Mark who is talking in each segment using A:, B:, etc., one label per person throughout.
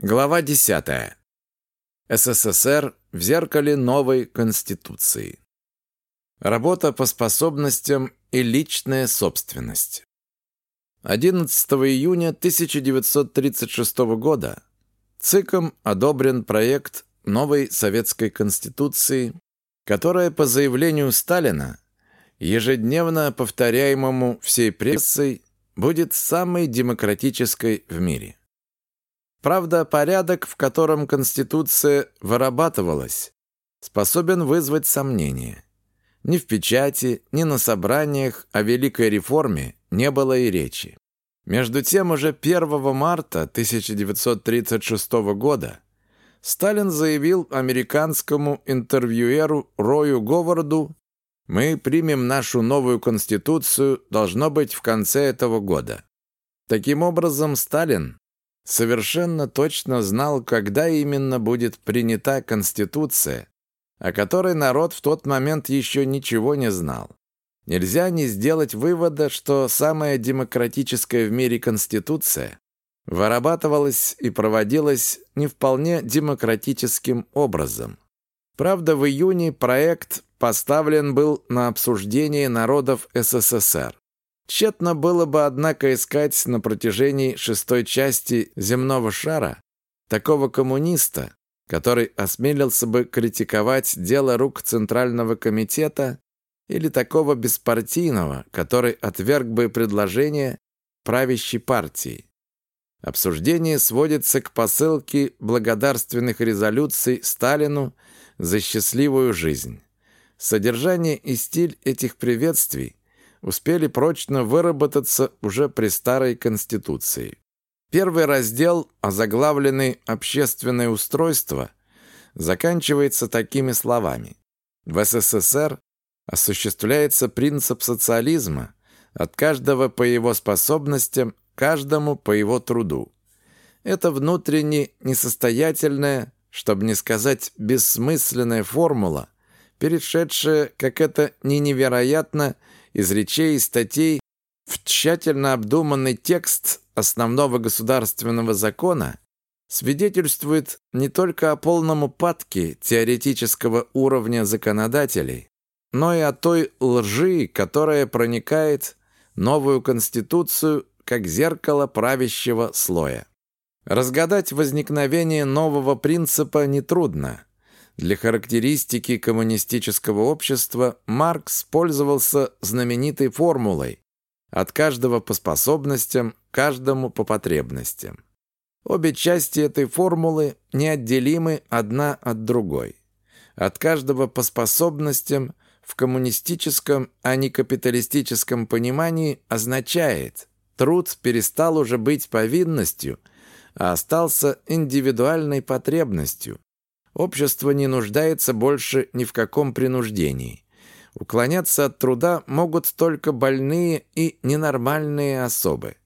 A: Глава 10. СССР в зеркале новой Конституции. Работа по способностям и личная собственность. 11 июня 1936 года ЦИКом одобрен проект новой Советской Конституции, которая по заявлению Сталина, ежедневно повторяемому всей прессой, будет самой демократической в мире. Правда, порядок, в котором Конституция вырабатывалась, способен вызвать сомнения. Ни в печати, ни на собраниях о Великой реформе не было и речи. Между тем, уже 1 марта 1936 года Сталин заявил американскому интервьюеру Рою Говарду «Мы примем нашу новую Конституцию, должно быть, в конце этого года». Таким образом, Сталин совершенно точно знал, когда именно будет принята Конституция, о которой народ в тот момент еще ничего не знал. Нельзя не сделать вывода, что самая демократическая в мире Конституция вырабатывалась и проводилась не вполне демократическим образом. Правда, в июне проект поставлен был на обсуждение народов СССР. Тщетно было бы, однако, искать на протяжении шестой части земного шара такого коммуниста, который осмелился бы критиковать дело рук Центрального комитета или такого беспартийного, который отверг бы предложение правящей партии. Обсуждение сводится к посылке благодарственных резолюций Сталину за счастливую жизнь. Содержание и стиль этих приветствий успели прочно выработаться уже при старой Конституции. Первый раздел, озаглавленный «Общественное устройство», заканчивается такими словами. В СССР осуществляется принцип социализма от каждого по его способностям, каждому по его труду. Это внутренне несостоятельная, чтобы не сказать бессмысленная формула, перешедшая, как это не невероятно, из речей и статей в тщательно обдуманный текст основного государственного закона свидетельствует не только о полном упадке теоретического уровня законодателей, но и о той лжи, которая проникает новую конституцию как зеркало правящего слоя. Разгадать возникновение нового принципа нетрудно. Для характеристики коммунистического общества Маркс пользовался знаменитой формулой «от каждого по способностям, каждому по потребностям». Обе части этой формулы неотделимы одна от другой. От каждого по способностям в коммунистическом, а не капиталистическом понимании означает труд перестал уже быть повинностью, а остался индивидуальной потребностью, Общество не нуждается больше ни в каком принуждении. Уклоняться от труда могут только больные и ненормальные особы.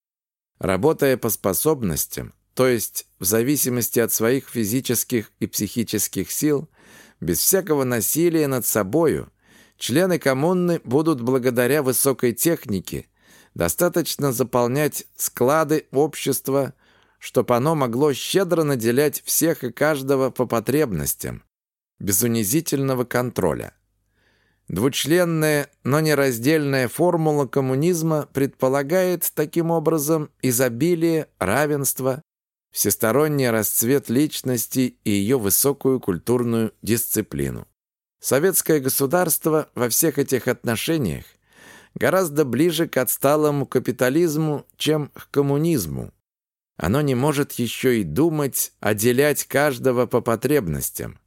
A: Работая по способностям, то есть в зависимости от своих физических и психических сил, без всякого насилия над собою, члены коммуны будут благодаря высокой технике достаточно заполнять склады общества чтобы оно могло щедро наделять всех и каждого по потребностям, без унизительного контроля. Двучленная, но нераздельная формула коммунизма предполагает таким образом изобилие, равенство, всесторонний расцвет личности и ее высокую культурную дисциплину. Советское государство во всех этих отношениях гораздо ближе к отсталому капитализму, чем к коммунизму. Оно не может еще и думать, отделять каждого по потребностям.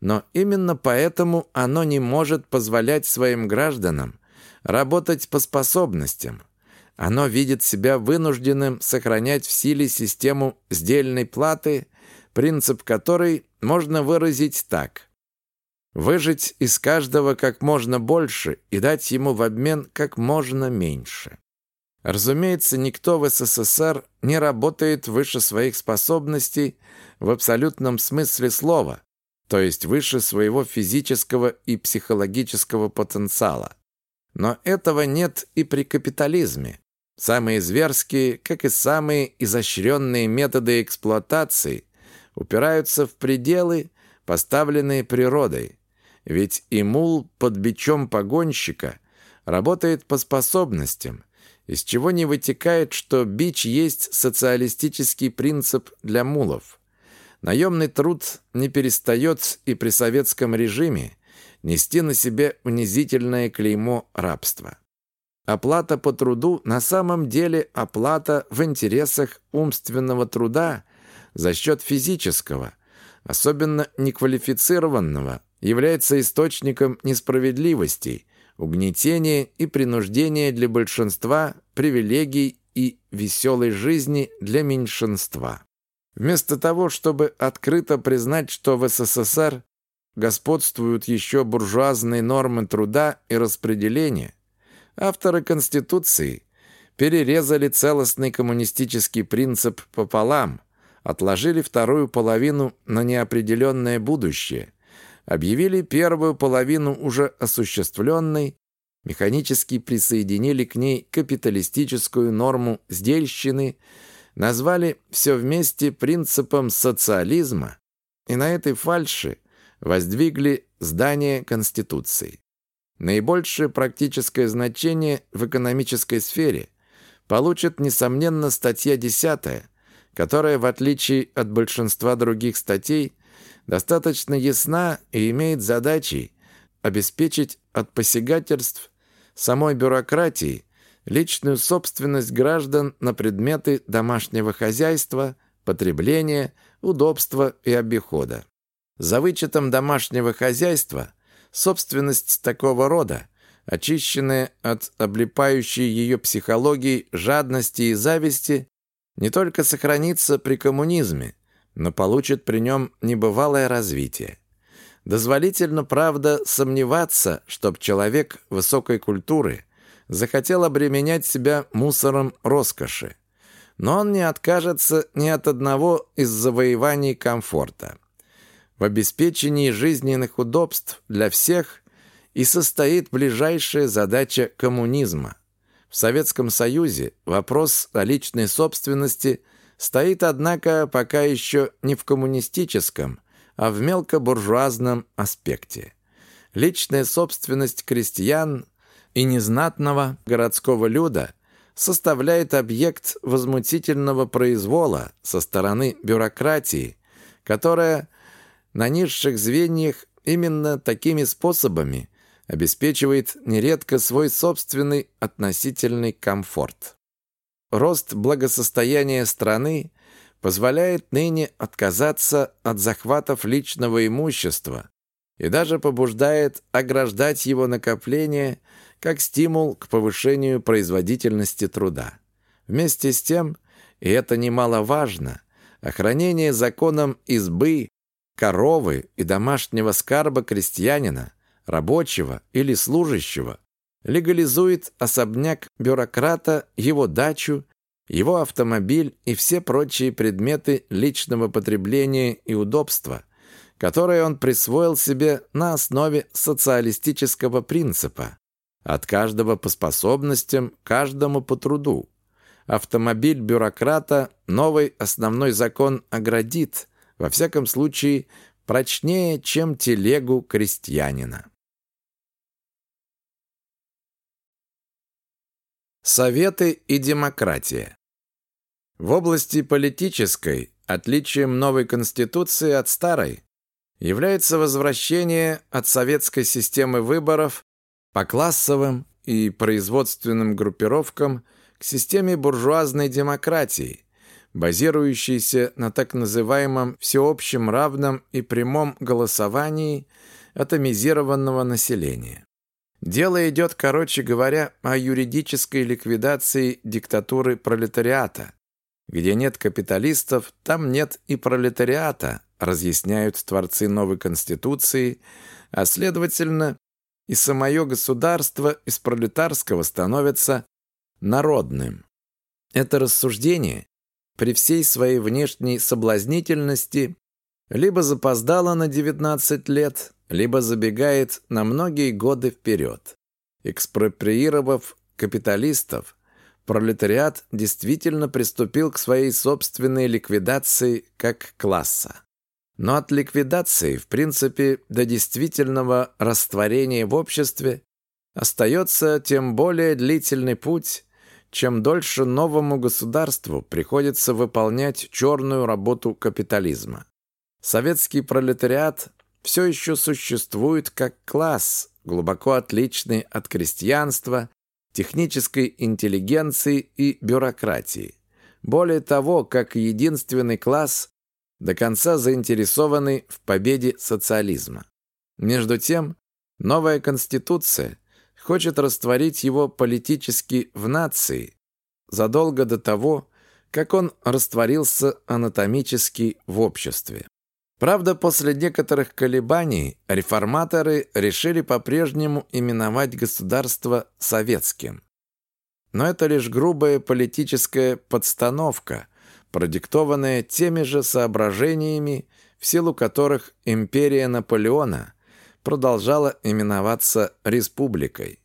A: Но именно поэтому оно не может позволять своим гражданам работать по способностям. Оно видит себя вынужденным сохранять в силе систему сдельной платы, принцип которой можно выразить так. Выжить из каждого как можно больше и дать ему в обмен как можно меньше. Разумеется, никто в СССР не работает выше своих способностей в абсолютном смысле слова, то есть выше своего физического и психологического потенциала. Но этого нет и при капитализме. Самые зверские, как и самые изощренные методы эксплуатации упираются в пределы, поставленные природой. Ведь и мул под бичом погонщика работает по способностям, из чего не вытекает, что бич есть социалистический принцип для мулов. Наемный труд не перестает и при советском режиме нести на себе унизительное клеймо рабства. Оплата по труду на самом деле оплата в интересах умственного труда за счет физического, особенно неквалифицированного, является источником несправедливостей, угнетения и принуждения для большинства, привилегий и веселой жизни для меньшинства. Вместо того, чтобы открыто признать, что в СССР господствуют еще буржуазные нормы труда и распределения, авторы Конституции перерезали целостный коммунистический принцип пополам, отложили вторую половину на неопределенное будущее, объявили первую половину уже осуществленной, механически присоединили к ней капиталистическую норму сдельщины, назвали все вместе принципом социализма и на этой фальши воздвигли здание Конституции. Наибольшее практическое значение в экономической сфере получит, несомненно, статья 10, которая, в отличие от большинства других статей, достаточно ясна и имеет задачей обеспечить от посягательств самой бюрократии личную собственность граждан на предметы домашнего хозяйства, потребления, удобства и обихода. За вычетом домашнего хозяйства собственность такого рода, очищенная от облипающей ее психологии, жадности и зависти, не только сохранится при коммунизме, но получит при нем небывалое развитие. Дозволительно, правда, сомневаться, чтоб человек высокой культуры захотел обременять себя мусором роскоши. Но он не откажется ни от одного из завоеваний комфорта. В обеспечении жизненных удобств для всех и состоит ближайшая задача коммунизма. В Советском Союзе вопрос о личной собственности стоит, однако, пока еще не в коммунистическом, а в мелкобуржуазном аспекте. Личная собственность крестьян и незнатного городского люда составляет объект возмутительного произвола со стороны бюрократии, которая на низших звеньях именно такими способами обеспечивает нередко свой собственный относительный комфорт. Рост благосостояния страны позволяет ныне отказаться от захватов личного имущества и даже побуждает ограждать его накопление как стимул к повышению производительности труда. Вместе с тем, и это немаловажно, охранение законом избы, коровы и домашнего скарба крестьянина, рабочего или служащего легализует особняк бюрократа, его дачу, его автомобиль и все прочие предметы личного потребления и удобства, которые он присвоил себе на основе социалистического принципа. От каждого по способностям, каждому по труду. Автомобиль бюрократа новый основной закон оградит, во всяком случае, прочнее, чем телегу крестьянина. Советы и демократия. В области политической отличием новой конституции от старой является возвращение от советской системы выборов по классовым и производственным группировкам к системе буржуазной демократии, базирующейся на так называемом всеобщем равном и прямом голосовании атомизированного населения. Дело идет, короче говоря, о юридической ликвидации диктатуры пролетариата. Где нет капиталистов, там нет и пролетариата, разъясняют творцы новой конституции, а следовательно, и самое государство из пролетарского становится народным. Это рассуждение при всей своей внешней соблазнительности либо запоздало на 19 лет, либо забегает на многие годы вперед. Экспроприировав капиталистов, пролетариат действительно приступил к своей собственной ликвидации как класса. Но от ликвидации, в принципе, до действительного растворения в обществе остается тем более длительный путь, чем дольше новому государству приходится выполнять черную работу капитализма. Советский пролетариат все еще существует как класс, глубоко отличный от крестьянства, технической интеллигенции и бюрократии. Более того, как единственный класс, до конца заинтересованный в победе социализма. Между тем, новая конституция хочет растворить его политически в нации задолго до того, как он растворился анатомически в обществе. Правда, после некоторых колебаний реформаторы решили по-прежнему именовать государство советским. Но это лишь грубая политическая подстановка, продиктованная теми же соображениями, в силу которых империя Наполеона продолжала именоваться республикой.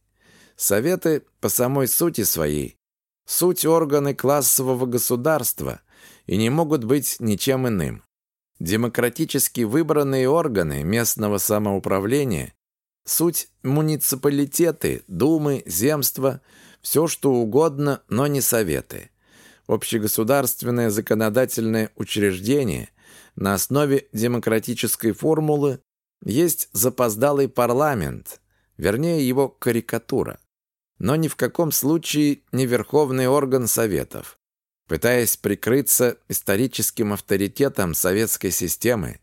A: Советы по самой сути своей – суть органы классового государства и не могут быть ничем иным. Демократически выбранные органы местного самоуправления, суть муниципалитеты, думы, земства, все что угодно, но не советы. Общегосударственное законодательное учреждение на основе демократической формулы есть запоздалый парламент, вернее его карикатура, но ни в каком случае не верховный орган Советов. Пытаясь прикрыться историческим авторитетом советской системы,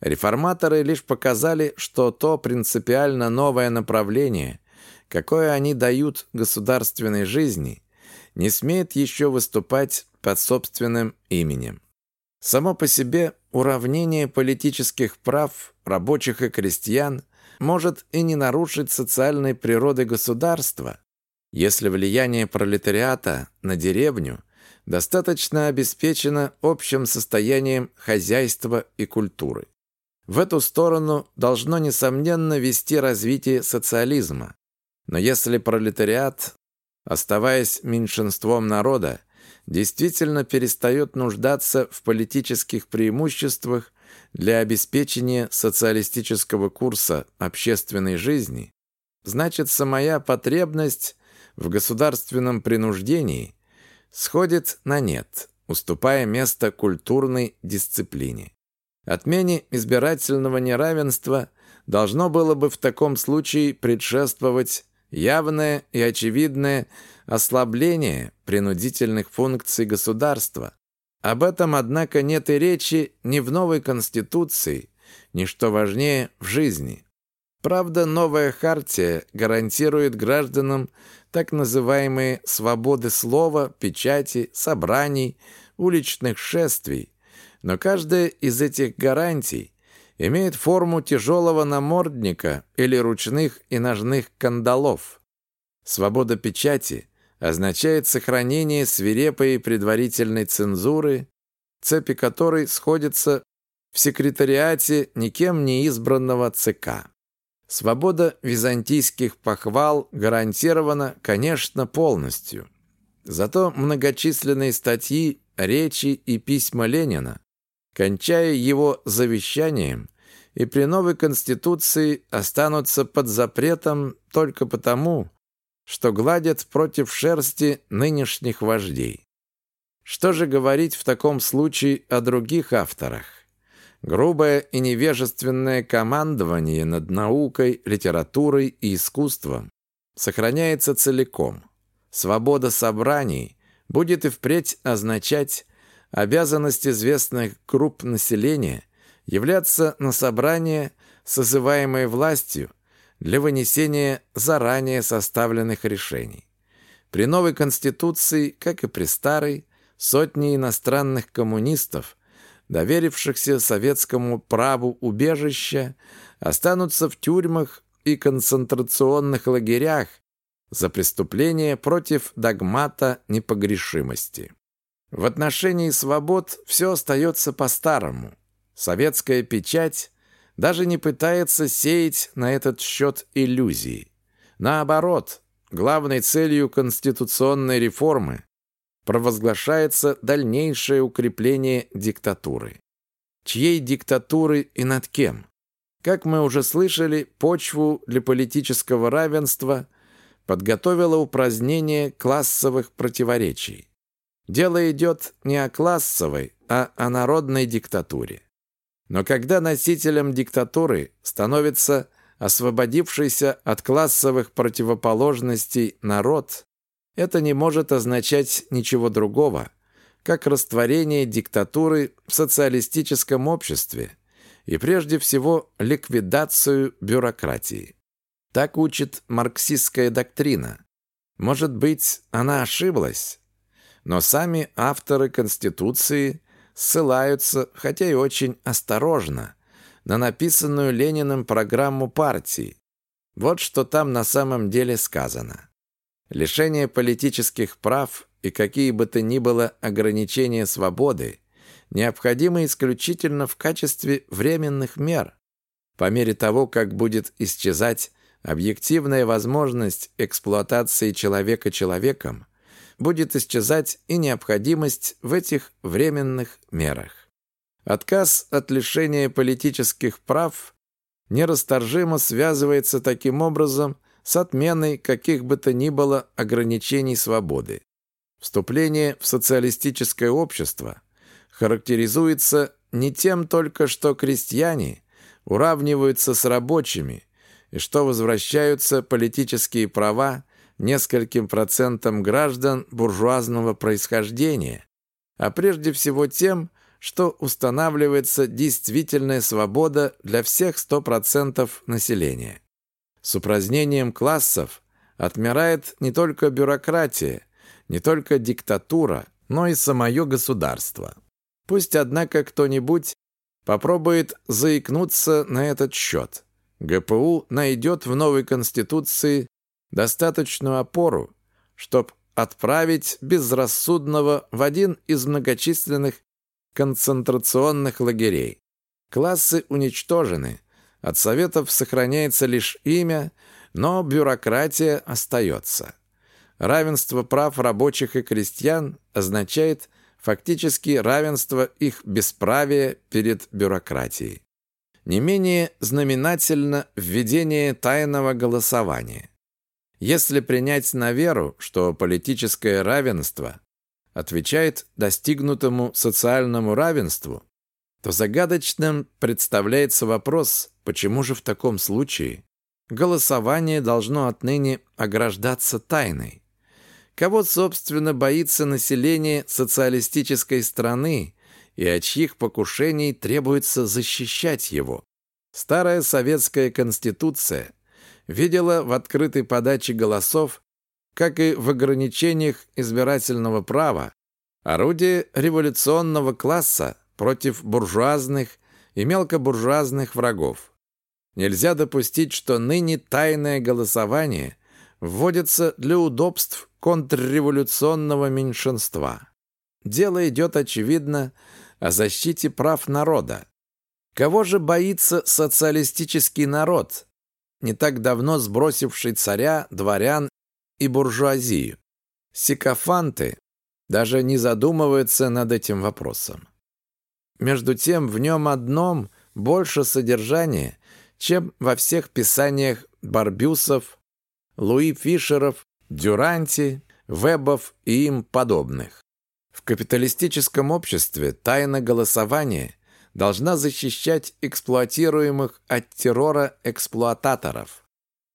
A: реформаторы лишь показали, что то принципиально новое направление, какое они дают государственной жизни, не смеет еще выступать под собственным именем. Само по себе уравнение политических прав рабочих и крестьян может и не нарушить социальной природы государства, если влияние пролетариата на деревню достаточно обеспечено общим состоянием хозяйства и культуры. В эту сторону должно, несомненно, вести развитие социализма. Но если пролетариат, оставаясь меньшинством народа, действительно перестает нуждаться в политических преимуществах для обеспечения социалистического курса общественной жизни, значит, самая потребность в государственном принуждении сходит на нет, уступая место культурной дисциплине. Отмене избирательного неравенства должно было бы в таком случае предшествовать явное и очевидное ослабление принудительных функций государства. Об этом, однако, нет и речи ни в новой Конституции, ни, что важнее, в жизни. Правда, новая хартия гарантирует гражданам так называемые свободы слова, печати, собраний, уличных шествий. Но каждая из этих гарантий имеет форму тяжелого намордника или ручных и ножных кандалов. Свобода печати означает сохранение свирепой предварительной цензуры, цепи которой сходятся в секретариате никем не избранного ЦК. Свобода византийских похвал гарантирована, конечно, полностью. Зато многочисленные статьи, речи и письма Ленина, кончая его завещанием, и при новой Конституции останутся под запретом только потому, что гладят против шерсти нынешних вождей. Что же говорить в таком случае о других авторах? Грубое и невежественное командование над наукой, литературой и искусством сохраняется целиком. Свобода собраний будет и впредь означать обязанность известных групп населения являться на собрание, созываемое властью, для вынесения заранее составленных решений. При новой Конституции, как и при старой, сотни иностранных коммунистов доверившихся советскому праву убежища, останутся в тюрьмах и концентрационных лагерях за преступления против догмата непогрешимости. В отношении свобод все остается по-старому. Советская печать даже не пытается сеять на этот счет иллюзии. Наоборот, главной целью конституционной реформы провозглашается дальнейшее укрепление диктатуры. чьей диктатуры и над кем. Как мы уже слышали, почву для политического равенства подготовило упразднение классовых противоречий. Дело идет не о классовой, а о народной диктатуре. Но когда носителем диктатуры становится освободившийся от классовых противоположностей народ, это не может означать ничего другого, как растворение диктатуры в социалистическом обществе и прежде всего ликвидацию бюрократии. Так учит марксистская доктрина. Может быть, она ошиблась, но сами авторы Конституции ссылаются, хотя и очень осторожно, на написанную Лениным программу партии. Вот что там на самом деле сказано. Лишение политических прав и какие бы то ни было ограничения свободы необходимы исключительно в качестве временных мер. По мере того, как будет исчезать объективная возможность эксплуатации человека человеком, будет исчезать и необходимость в этих временных мерах. Отказ от лишения политических прав нерасторжимо связывается таким образом с отменой каких бы то ни было ограничений свободы. Вступление в социалистическое общество характеризуется не тем только, что крестьяне уравниваются с рабочими и что возвращаются политические права нескольким процентам граждан буржуазного происхождения, а прежде всего тем, что устанавливается действительная свобода для всех 100% населения. С упразднением классов отмирает не только бюрократия, не только диктатура, но и самое государство. Пусть, однако, кто-нибудь попробует заикнуться на этот счет. ГПУ найдет в новой Конституции достаточную опору, чтобы отправить безрассудного в один из многочисленных концентрационных лагерей. Классы уничтожены, от Советов сохраняется лишь имя, но бюрократия остается. Равенство прав рабочих и крестьян означает фактически равенство их бесправия перед бюрократией. Не менее знаменательно введение тайного голосования. Если принять на веру, что политическое равенство отвечает достигнутому социальному равенству, то загадочным представляется вопрос, почему же в таком случае голосование должно отныне ограждаться тайной. Кого, собственно, боится население социалистической страны и от чьих покушений требуется защищать его? Старая советская конституция видела в открытой подаче голосов, как и в ограничениях избирательного права, орудие революционного класса против буржуазных и мелкобуржуазных врагов. Нельзя допустить, что ныне тайное голосование вводится для удобств контрреволюционного меньшинства. Дело идет, очевидно, о защите прав народа. Кого же боится социалистический народ, не так давно сбросивший царя, дворян и буржуазию? Сикофанты даже не задумываются над этим вопросом. Между тем, в нем одном больше содержания, чем во всех писаниях Барбюсов, Луи Фишеров Дюранти, Вебов и им подобных. В капиталистическом обществе тайна голосования должна защищать эксплуатируемых от террора эксплуататоров.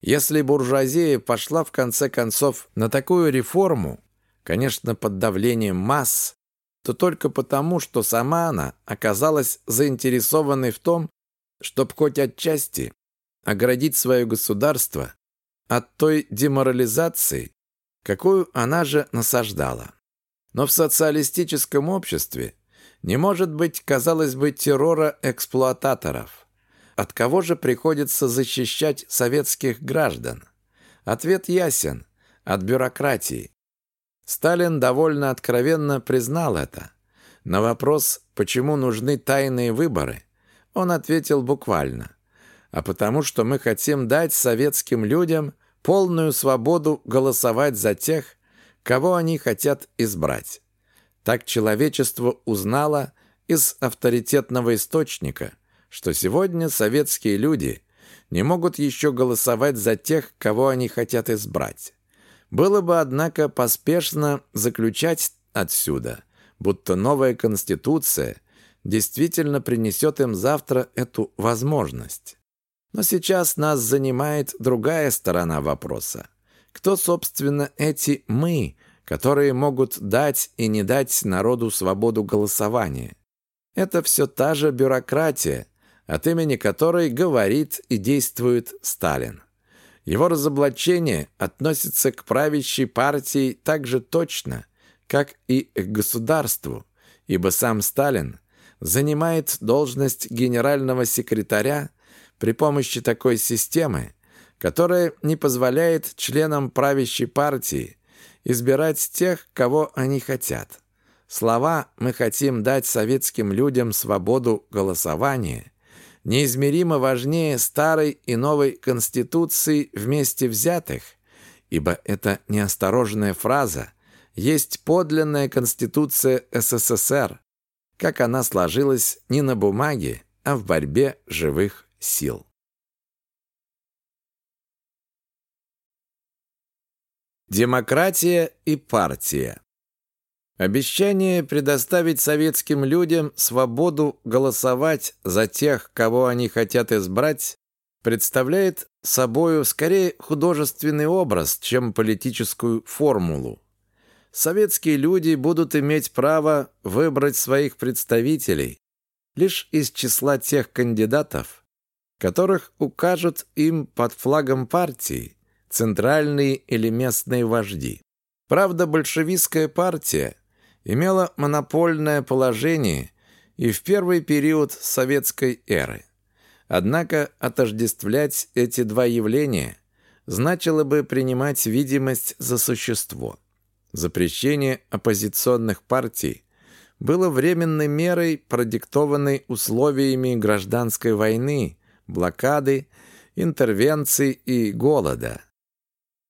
A: Если буржуазия пошла в конце концов на такую реформу, конечно, под давлением масс, то только потому, что сама она оказалась заинтересованной в том, чтобы хоть отчасти оградить свое государство от той деморализации, какую она же насаждала. Но в социалистическом обществе не может быть, казалось бы, террора эксплуататоров. От кого же приходится защищать советских граждан? Ответ ясен – от бюрократии. Сталин довольно откровенно признал это. На вопрос, почему нужны тайные выборы, он ответил буквально – а потому что мы хотим дать советским людям полную свободу голосовать за тех, кого они хотят избрать. Так человечество узнало из авторитетного источника, что сегодня советские люди не могут еще голосовать за тех, кого они хотят избрать. Было бы, однако, поспешно заключать отсюда, будто новая конституция действительно принесет им завтра эту возможность. Но сейчас нас занимает другая сторона вопроса. Кто, собственно, эти «мы», которые могут дать и не дать народу свободу голосования? Это все та же бюрократия, от имени которой говорит и действует Сталин. Его разоблачение относится к правящей партии так же точно, как и к государству, ибо сам Сталин занимает должность генерального секретаря при помощи такой системы, которая не позволяет членам правящей партии избирать тех, кого они хотят. Слова «мы хотим дать советским людям свободу голосования» неизмеримо важнее старой и новой Конституции вместе взятых, ибо эта неосторожная фраза есть подлинная Конституция СССР, как она сложилась не на бумаге, а в борьбе живых сил. Демократия и партия Обещание предоставить советским людям свободу голосовать за тех, кого они хотят избрать, представляет собою скорее художественный образ, чем политическую формулу. Советские люди будут иметь право выбрать своих представителей лишь из числа тех кандидатов, которых укажут им под флагом партии центральные или местные вожди. Правда, большевистская партия – имела монопольное положение и в первый период советской эры. Однако отождествлять эти два явления значило бы принимать видимость за существо. Запрещение оппозиционных партий было временной мерой, продиктованной условиями гражданской войны, блокады, интервенций и голода.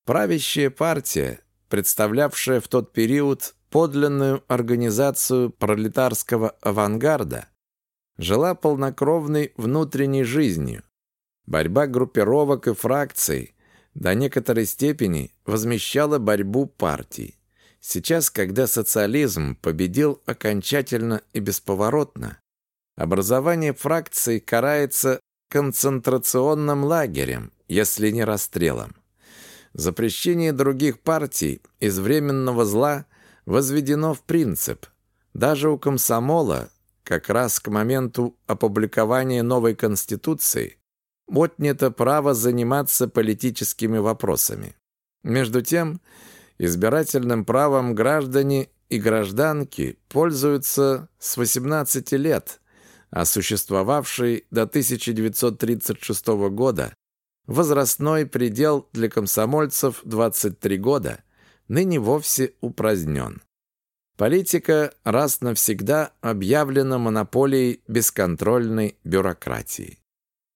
A: Правящая партия, представлявшая в тот период подлинную организацию пролетарского авангарда, жила полнокровной внутренней жизнью. Борьба группировок и фракций до некоторой степени возмещала борьбу партий. Сейчас, когда социализм победил окончательно и бесповоротно, образование фракций карается концентрационным лагерем, если не расстрелом. Запрещение других партий из временного зла возведено в принцип. Даже у комсомола, как раз к моменту опубликования новой Конституции, отнято право заниматься политическими вопросами. Между тем, избирательным правом граждане и гражданки пользуются с 18 лет, а существовавший до 1936 года возрастной предел для комсомольцев 23 года – ныне вовсе упразднен. Политика раз навсегда объявлена монополией бесконтрольной бюрократии.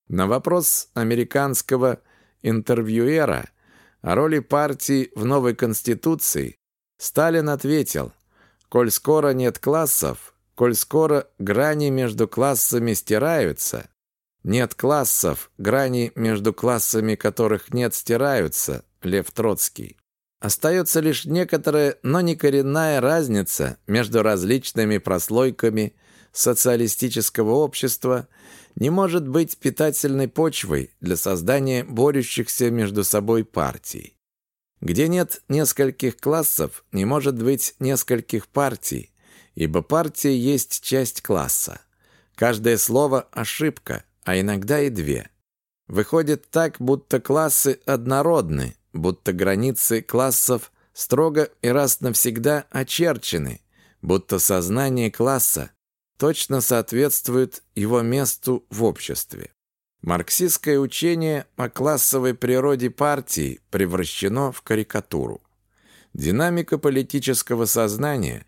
A: На вопрос американского интервьюера о роли партии в новой Конституции Сталин ответил, «Коль скоро нет классов, коль скоро грани между классами стираются, нет классов, грани между классами которых нет стираются, Лев Троцкий. Остается лишь некоторая, но не коренная разница между различными прослойками социалистического общества не может быть питательной почвой для создания борющихся между собой партий. Где нет нескольких классов, не может быть нескольких партий, ибо партия есть часть класса. Каждое слово – ошибка, а иногда и две. Выходит так, будто классы однородны, будто границы классов строго и раз навсегда очерчены, будто сознание класса точно соответствует его месту в обществе. Марксистское учение о классовой природе партии превращено в карикатуру. Динамика политического сознания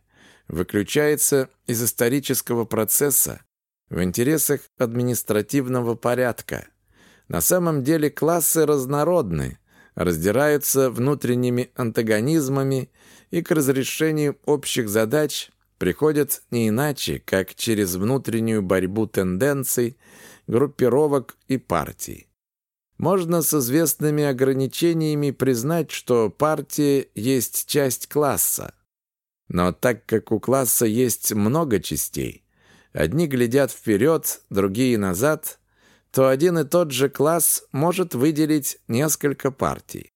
A: выключается из исторического процесса в интересах административного порядка. На самом деле классы разнородны, раздираются внутренними антагонизмами и к разрешению общих задач приходят не иначе, как через внутреннюю борьбу тенденций, группировок и партий. Можно с известными ограничениями признать, что партия есть часть класса. Но так как у класса есть много частей, одни глядят вперед, другие назад, то один и тот же класс может выделить несколько партий.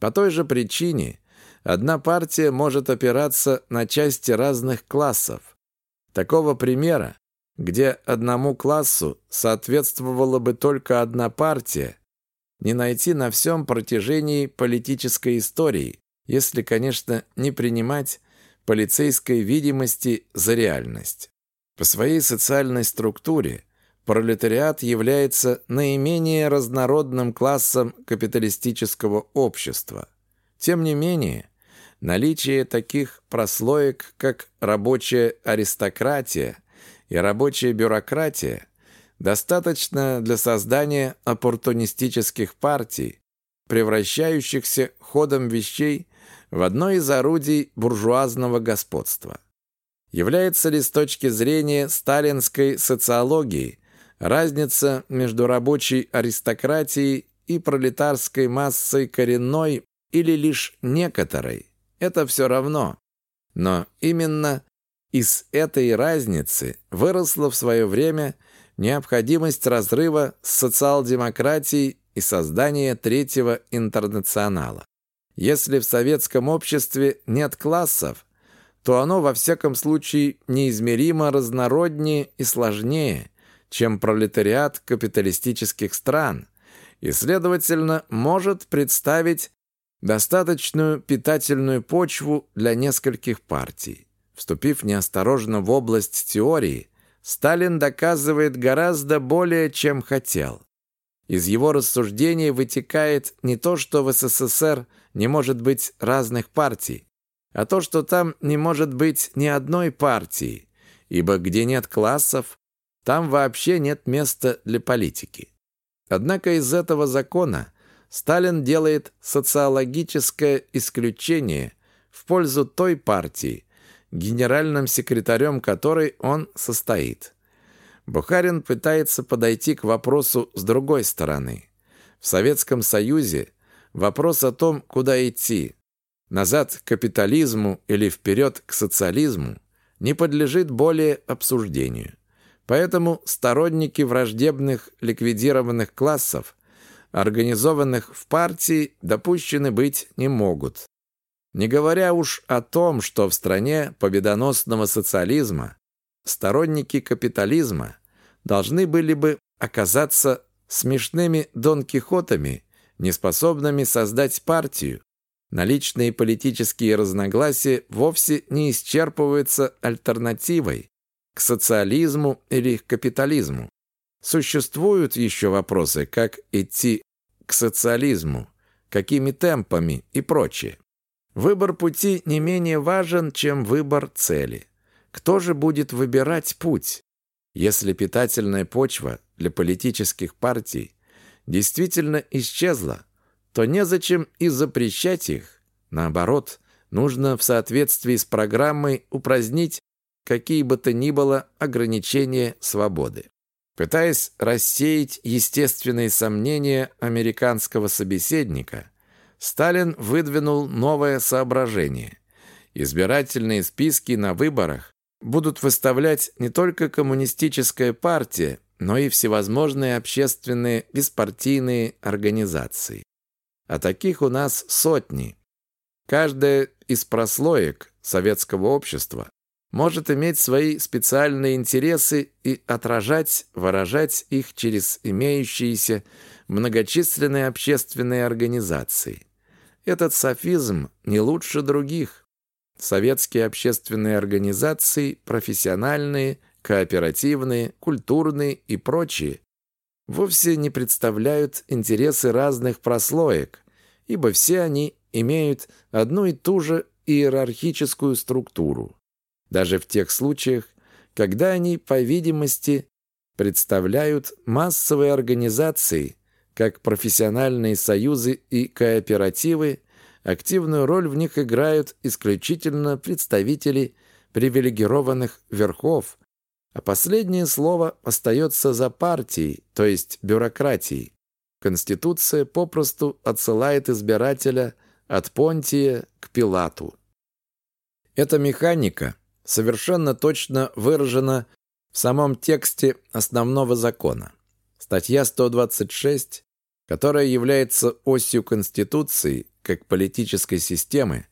A: По той же причине одна партия может опираться на части разных классов. Такого примера, где одному классу соответствовала бы только одна партия, не найти на всем протяжении политической истории, если, конечно, не принимать полицейской видимости за реальность. По своей социальной структуре пролетариат является наименее разнородным классом капиталистического общества. Тем не менее, наличие таких прослоек, как рабочая аристократия и рабочая бюрократия, достаточно для создания оппортунистических партий, превращающихся ходом вещей в одно из орудий буржуазного господства. Является ли с точки зрения сталинской социологии разница между рабочей аристократией и пролетарской массой коренной или лишь некоторой? Это все равно. Но именно из этой разницы выросла в свое время необходимость разрыва с социал-демократией и создания Третьего интернационала. Если в советском обществе нет классов, то оно во всяком случае неизмеримо разнороднее и сложнее, чем пролетариат капиталистических стран, и, следовательно, может представить достаточную питательную почву для нескольких партий. Вступив неосторожно в область теории, Сталин доказывает гораздо более, чем хотел. Из его рассуждений вытекает не то, что в СССР не может быть разных партий, а то, что там не может быть ни одной партии, ибо где нет классов, там вообще нет места для политики. Однако из этого закона Сталин делает социологическое исключение в пользу той партии, генеральным секретарем которой он состоит. Бухарин пытается подойти к вопросу с другой стороны. В Советском Союзе Вопрос о том, куда идти, назад к капитализму или вперед к социализму, не подлежит более обсуждению. Поэтому сторонники враждебных ликвидированных классов, организованных в партии, допущены быть не могут. Не говоря уж о том, что в стране победоносного социализма сторонники капитализма должны были бы оказаться смешными Дон Кихотами неспособными создать партию, наличные политические разногласия вовсе не исчерпываются альтернативой к социализму или к капитализму. Существуют еще вопросы, как идти к социализму, какими темпами и прочее. Выбор пути не менее важен, чем выбор цели. Кто же будет выбирать путь? Если питательная почва для политических партий действительно исчезла, то незачем и запрещать их. Наоборот, нужно в соответствии с программой упразднить какие бы то ни было ограничения свободы. Пытаясь рассеять естественные сомнения американского собеседника, Сталин выдвинул новое соображение. Избирательные списки на выборах будут выставлять не только коммунистическая партия, но и всевозможные общественные беспартийные организации. А таких у нас сотни. Каждая из прослоек советского общества может иметь свои специальные интересы и отражать, выражать их через имеющиеся многочисленные общественные организации. Этот софизм не лучше других. Советские общественные организации, профессиональные, кооперативные, культурные и прочие, вовсе не представляют интересы разных прослоек, ибо все они имеют одну и ту же иерархическую структуру. Даже в тех случаях, когда они, по видимости, представляют массовые организации, как профессиональные союзы и кооперативы, активную роль в них играют исключительно представители привилегированных верхов, а последнее слово остается за партией, то есть бюрократией. Конституция попросту отсылает избирателя от Понтия к Пилату. Эта механика совершенно точно выражена в самом тексте основного закона. Статья 126, которая является осью Конституции как политической системы,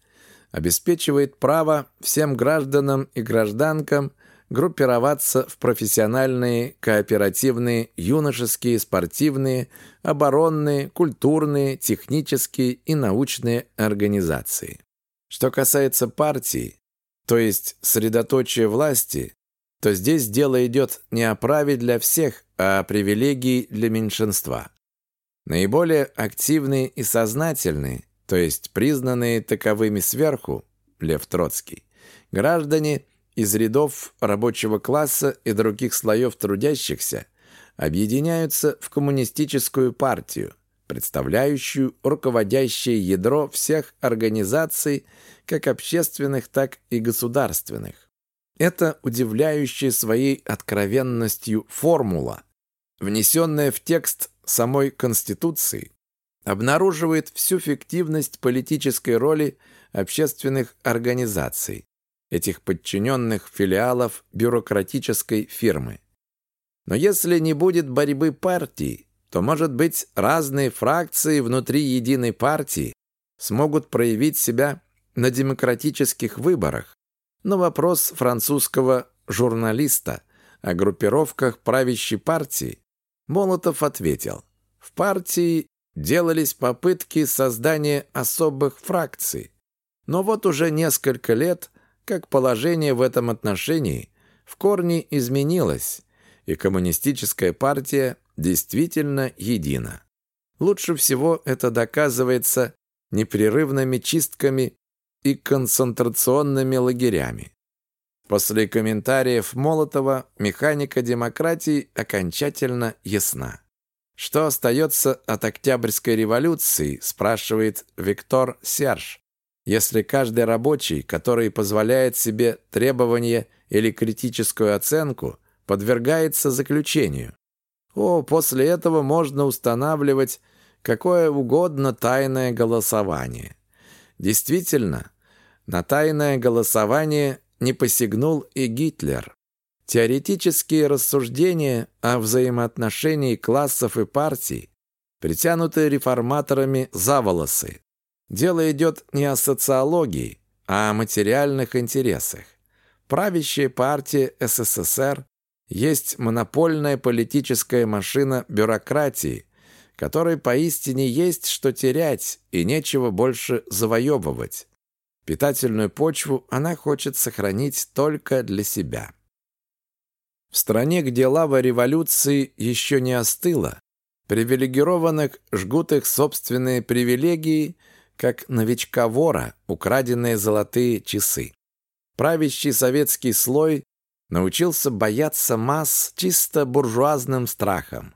A: обеспечивает право всем гражданам и гражданкам группироваться в профессиональные, кооперативные, юношеские, спортивные, оборонные, культурные, технические и научные организации. Что касается партий, то есть средоточия власти, то здесь дело идет не о праве для всех, а о привилегии для меньшинства. Наиболее активные и сознательные, то есть признанные таковыми сверху, Лев Троцкий, граждане из рядов рабочего класса и других слоев трудящихся объединяются в коммунистическую партию, представляющую руководящее ядро всех организаций, как общественных, так и государственных. Это удивляющая своей откровенностью формула, внесенная в текст самой Конституции, обнаруживает всю фиктивность политической роли общественных организаций, этих подчиненных филиалов бюрократической фирмы. Но если не будет борьбы партий, то, может быть, разные фракции внутри единой партии смогут проявить себя на демократических выборах. На вопрос французского журналиста о группировках правящей партии Молотов ответил, в партии делались попытки создания особых фракций, но вот уже несколько лет, как положение в этом отношении в корне изменилось, и коммунистическая партия действительно едина. Лучше всего это доказывается непрерывными чистками и концентрационными лагерями. После комментариев Молотова механика демократии окончательно ясна. Что остается от Октябрьской революции, спрашивает Виктор Серж, если каждый рабочий, который позволяет себе требования или критическую оценку, подвергается заключению. О, после этого можно устанавливать какое угодно тайное голосование. Действительно, на тайное голосование не посягнул и Гитлер. Теоретические рассуждения о взаимоотношении классов и партий притянуты реформаторами за волосы. Дело идет не о социологии, а о материальных интересах. Правящая партия СССР есть монопольная политическая машина бюрократии, которой поистине есть что терять и нечего больше завоевывать. Питательную почву она хочет сохранить только для себя. В стране, где лава революции еще не остыла, привилегированных жгут их собственные привилегии, как новичка-вора, украденные золотые часы. Правящий советский слой научился бояться масс чисто буржуазным страхом.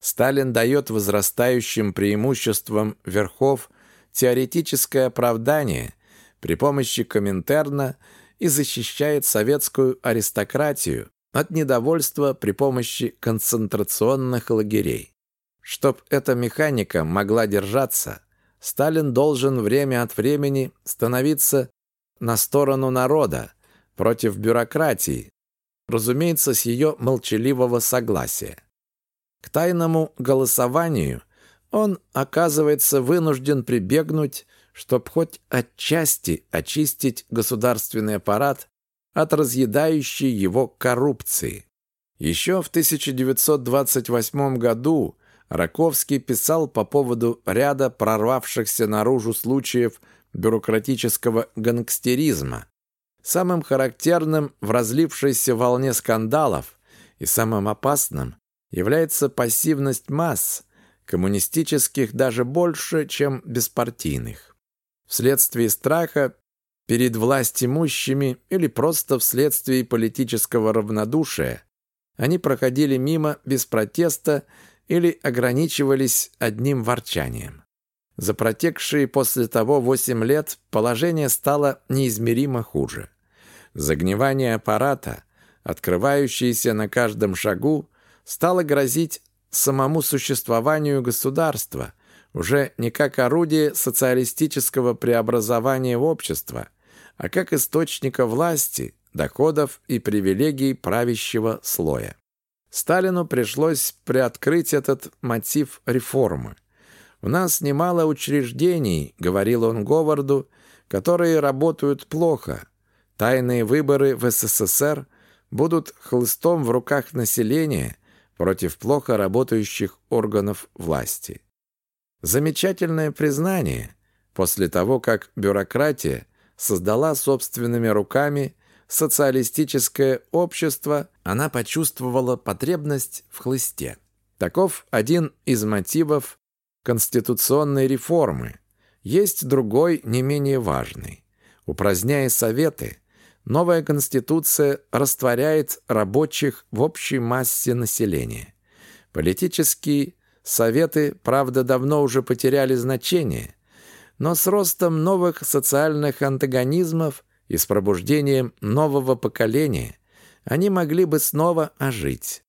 A: Сталин дает возрастающим преимуществам верхов теоретическое оправдание при помощи Коминтерна и защищает советскую аристократию от недовольства при помощи концентрационных лагерей. Чтоб эта механика могла держаться, Сталин должен время от времени становиться на сторону народа, против бюрократии, разумеется, с ее молчаливого согласия. К тайному голосованию он оказывается вынужден прибегнуть чтобы хоть отчасти очистить государственный аппарат от разъедающей его коррупции. Еще в 1928 году Раковский писал по поводу ряда прорвавшихся наружу случаев бюрократического гангстеризма. Самым характерным в разлившейся волне скандалов и самым опасным является пассивность масс, коммунистических даже больше, чем беспартийных вследствие страха перед властимущими или просто вследствие политического равнодушия, они проходили мимо без протеста или ограничивались одним ворчанием. За протекшие после того восемь лет положение стало неизмеримо хуже. Загнивание аппарата, открывающееся на каждом шагу, стало грозить самому существованию государства, уже не как орудие социалистического преобразования общества, а как источника власти, доходов и привилегий правящего слоя. Сталину пришлось приоткрыть этот мотив реформы. «У нас немало учреждений», — говорил он Говарду, «которые работают плохо. Тайные выборы в СССР будут хлыстом в руках населения против плохо работающих органов власти». Замечательное признание после того, как бюрократия создала собственными руками социалистическое общество, она почувствовала потребность в хлысте. Таков один из мотивов конституционной реформы. Есть другой, не менее важный. Упраздняя советы, новая конституция растворяет рабочих в общей массе населения. Политические советы, правда, давно уже потеряли значение, но с ростом новых социальных антагонизмов и с пробуждением нового поколения они могли бы снова ожить.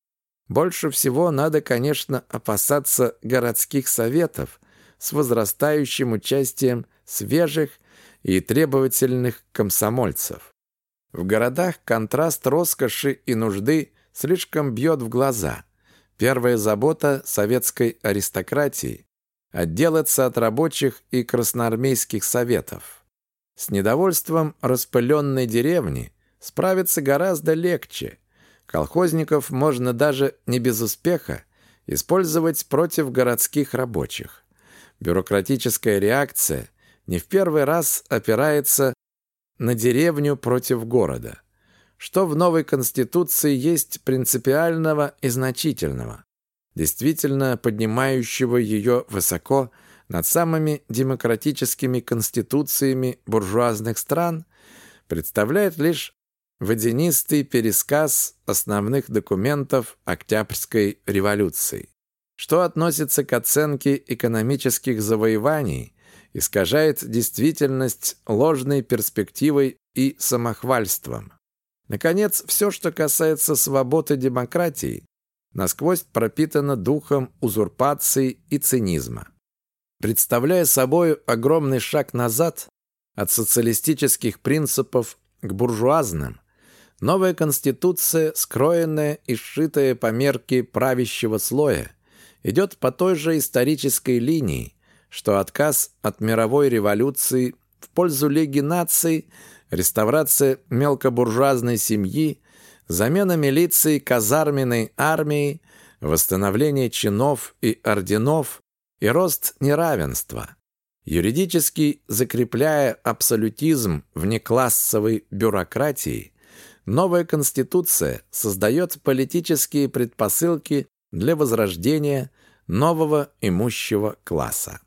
A: Больше всего надо, конечно, опасаться городских советов с возрастающим участием свежих и требовательных комсомольцев. В городах контраст роскоши и нужды слишком бьет в глаза. Первая забота советской аристократии – отделаться от рабочих и красноармейских советов. С недовольством распыленной деревни справиться гораздо легче. Колхозников можно даже не без успеха использовать против городских рабочих. Бюрократическая реакция не в первый раз опирается на деревню против города. Что в новой Конституции есть принципиального и значительного, действительно поднимающего ее высоко над самыми демократическими конституциями буржуазных стран представляет лишь водянистый пересказ основных документов Октябрьской революции. Что относится к оценке экономических завоеваний, искажает действительность ложной перспективой и самохвальством. Наконец, все, что касается свободы демократии, насквозь пропитано духом узурпации и цинизма представляя собой огромный шаг назад от социалистических принципов к буржуазным, новая конституция, скроенная и сшитая по мерке правящего слоя, идет по той же исторической линии, что отказ от мировой революции в пользу Лиги наций, реставрация мелкобуржуазной семьи, замена милиции казарменной армией, восстановление чинов и орденов, и рост неравенства. Юридически закрепляя абсолютизм внеклассовой бюрократии, новая Конституция создает политические предпосылки для возрождения нового имущего класса.